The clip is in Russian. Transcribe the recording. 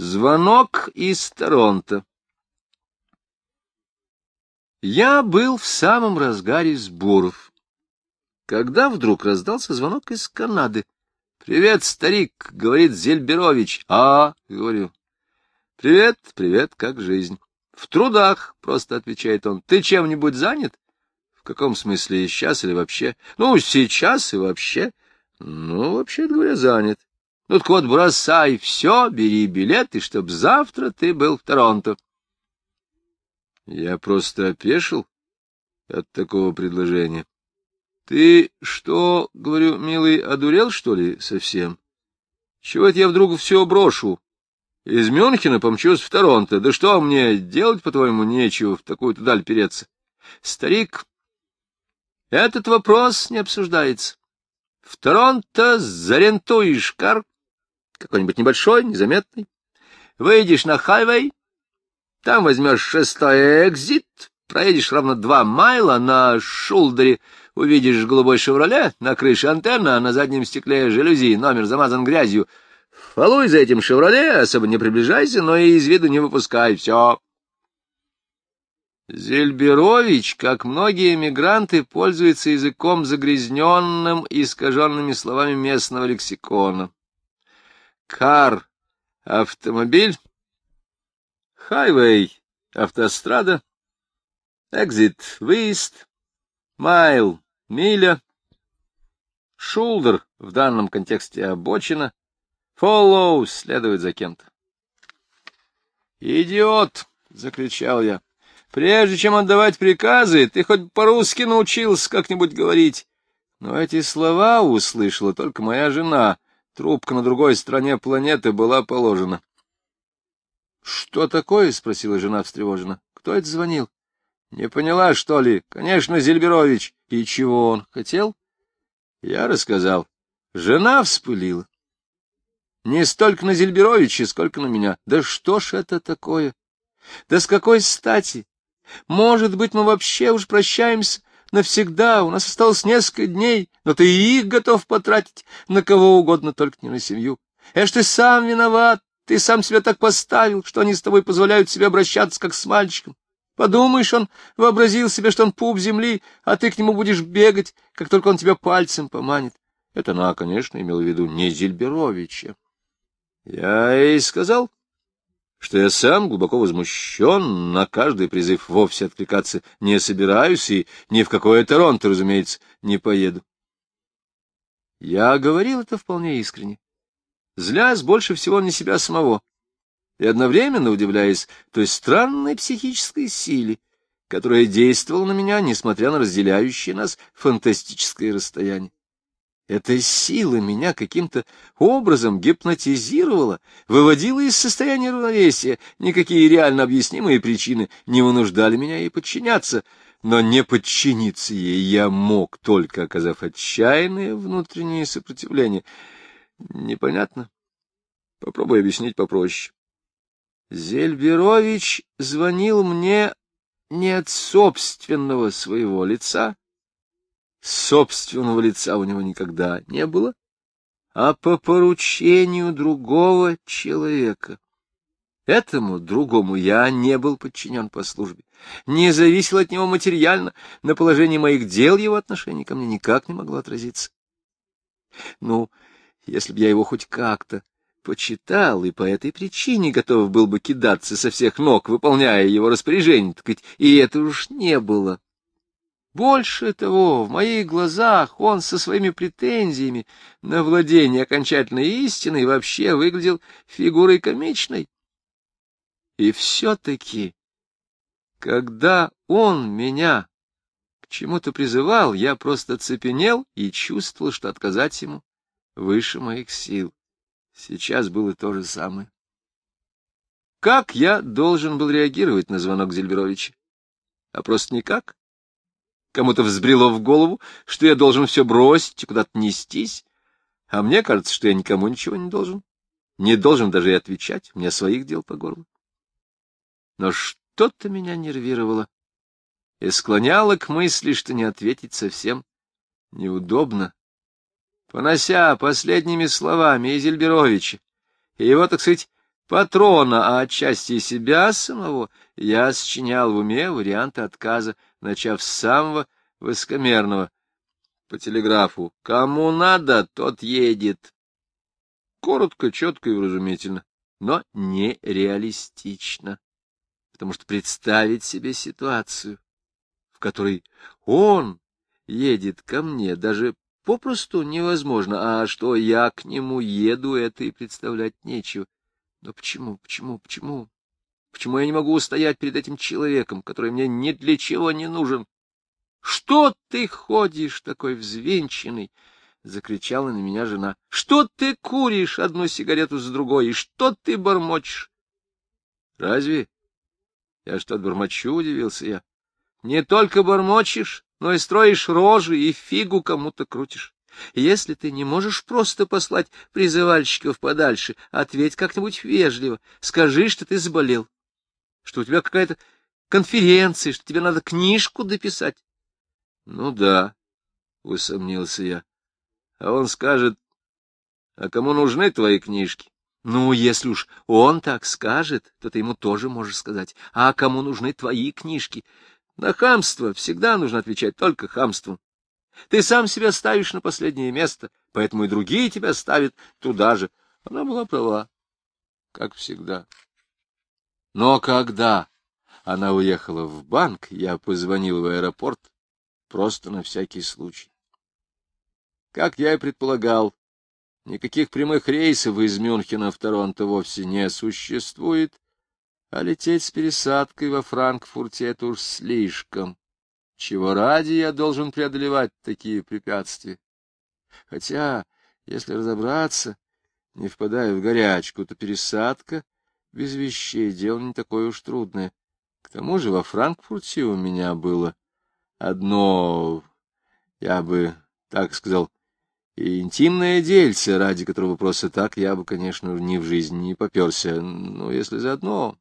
Звонок из Торонто. Я был в самом разгаре сборов, когда вдруг раздался звонок из Канады. «Привет, старик», — говорит Зельберович. «А», — говорю. «Привет, привет, как жизнь?» «В трудах», — просто отвечает он. «Ты чем-нибудь занят?» «В каком смысле, сейчас или вообще?» «Ну, сейчас и вообще». «Ну, вообще говоря, занят». Ну так вот, бросай все, бери билеты, чтоб завтра ты был в Торонто. Я просто опешил от такого предложения. Ты что, говорю, милый, одурел, что ли, совсем? Чего это я вдруг все брошу? Из Мюнхена помчусь в Торонто. Да что мне делать, по-твоему, нечего в такую-то даль переться? Старик, этот вопрос не обсуждается. В Торонто зарентуешь кар, какой-нибудь небольшой, незаметный. Выйдешь на хайвей, там возьмешь шестой экзит, проедешь ровно два майла на шулдере, увидишь голубой «Шевроле», на крыше антенна, на заднем стекле жалюзи, номер замазан грязью. Фолуй за этим «Шевроле», особо не приближайся, но и из виду не выпускай, все. Зельберович, как многие эмигранты, пользуется языком загрязненным искаженными словами местного лексикона. Car — автомобиль, хайвей — автострада, exit — выезд, mile — миля, shoulder — в данном контексте обочина, follow — следует за кем-то. «Идиот!» — закричал я. «Прежде чем отдавать приказы, ты хоть по-русски научился как-нибудь говорить». Но эти слова услышала только моя жена — Трубка на другой стороне планеты была положена. — Что такое? — спросила жена встревоженно. — Кто это звонил? — Не поняла, что ли? Конечно, Зельберович. И чего он хотел? Я рассказал. Жена вспылила. Не столько на Зельберовича, сколько на меня. Да что ж это такое? Да с какой стати? Может быть, мы вообще уж прощаемся навсегда, у нас осталось несколько дней, но ты и их готов потратить на кого угодно, только не на семью. Эш, ты сам виноват, ты сам себя так поставил, что они с тобой позволяют себе обращаться, как с мальчиком. Подумаешь, он вообразил себе, что он пуп земли, а ты к нему будешь бегать, как только он тебя пальцем поманит. Это она, конечно, имела в виду не Зильберовича. Я ей сказал, что я сам глубоко возмущен, на каждый призыв вовсе откликаться не собираюсь и ни в какое Торонто, разумеется, не поеду. Я говорил это вполне искренне, злясь больше всего на себя самого и одновременно удивляясь той странной психической силе, которая действовала на меня, несмотря на разделяющее нас фантастическое расстояние. Эта сила меня каким-то образом гипнотизировала, выводила из состояния равновесия. Никакие реально объяснимые причины не вынуждали меня ей подчиняться, но не подчиниться ей я мог, только оказав отчаянное внутреннее сопротивление. Непонятно? Попробуй объяснить попроще. Зельберович звонил мне не от собственного своего лица, собственного лица у него никогда не было, а по поручению другого человека. Этому другому я не был подчинен по службе, не зависел от него материально, на положение моих дел его отношение ко мне никак не могло отразиться. Ну, если б я его хоть как-то почитал и по этой причине готов был бы кидаться со всех ног, выполняя его распоряжение, так ведь и это уж не было. Больше того, в моих глазах он со своими претензиями на владение окончательной истиной вообще выглядел фигурой комичной. И все-таки, когда он меня к чему-то призывал, я просто цепенел и чувствовал, что отказать ему выше моих сил. Сейчас было то же самое. Как я должен был реагировать на звонок Зельберовича? А просто никак. Кому-то взбрело в голову, что я должен все бросить и куда-то нестись, а мне кажется, что я никому ничего не должен. Не должен даже и отвечать, у меня своих дел по горло. Но что-то меня нервировало и склоняло к мысли, что не ответить совсем неудобно. Понося последними словами Изельберовича и его, так сказать, патрона, а отчасти себя самого, я сочинял в уме варианты отказа, начав с самого высокомерного. По телеграфу «Кому надо, тот едет». Коротко, четко и вразумительно, но нереалистично, потому что представить себе ситуацию, в которой он едет ко мне, даже попросту невозможно, а что я к нему еду, это и представлять нечего. Но почему, почему, почему? Почему я не могу устоять перед этим человеком, который мне ни для чего не нужен? Что ты ходишь такой взвинченный? — закричала на меня жена. — Что ты куришь одну сигарету за другой, и что ты бормочешь? — Разве? Я что-то бормочу, — удивился я. — Не только бормочешь, но и строишь рожи, и фигу кому-то крутишь. Если ты не можешь просто послать призывальщиков подальше, ответь как-нибудь вежливо, скажи, что ты заболел, что у тебя какая-то конференция, что тебе надо книжку дописать. — Ну да, — усомнился я. — А он скажет, а кому нужны твои книжки? Ну, если уж он так скажет, то ты ему тоже можешь сказать. А кому нужны твои книжки? На хамство всегда нужно отвечать только хамством. Ты сам себя ставишь на последнее место, поэтому и другие тебя ставят туда же. Она была права, как всегда. Но когда она уехала в банк, я позвонил в аэропорт просто на всякий случай. Как я и предполагал, никаких прямых рейсов из Мюнхена в Торонто вовсе не существует, а лететь с пересадкой во Франкфурте — это уж слишком. Чего ради я должен преодолевать такие препятствия? Хотя, если разобраться, не впадая в горячку, то пересадка без вещей — дело не такое уж трудное. К тому же во Франкфурте у меня было одно, я бы так сказал, интимное дельце, ради которого просто так я бы, конечно, ни в жизни не поперся, но если заодно